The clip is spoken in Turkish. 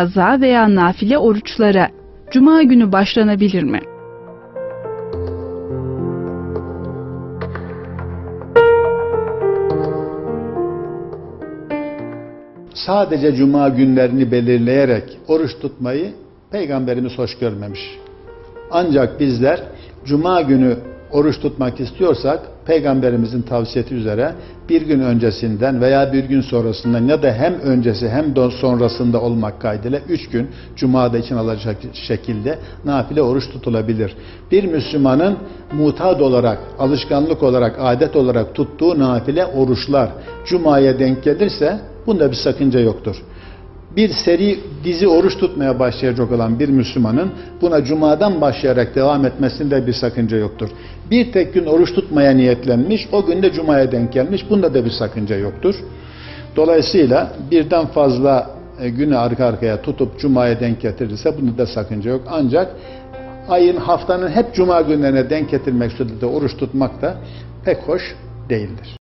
kaza veya nafile oruçlara cuma günü başlanabilir mi? sadece cuma günlerini belirleyerek oruç tutmayı peygamberimiz hoş görmemiş. Ancak bizler cuma günü oruç tutmak istiyorsak peygamberimizin tavsiyeti üzere bir gün öncesinden veya bir gün sonrasından ya da hem öncesi hem de sonrasında olmak kaydıyla üç gün cumada için alacak şekilde nafile oruç tutulabilir. Bir Müslümanın mutad olarak, alışkanlık olarak, adet olarak tuttuğu nafile oruçlar cumaya denk gelirse bunda bir sakınca yoktur bir seri dizi oruç tutmaya başlayacak olan bir Müslümanın buna cumadan başlayarak devam etmesinde bir sakınca yoktur. Bir tek gün oruç tutmaya niyetlenmiş, o günde cumaya denk gelmiş, bunda da bir sakınca yoktur. Dolayısıyla birden fazla e, günü arka arkaya tutup cumaya denk getirirse bunda da sakınca yok. Ancak ayın haftanın hep cuma günlerine denk getirmek suretiyle oruç tutmak da pek hoş değildir.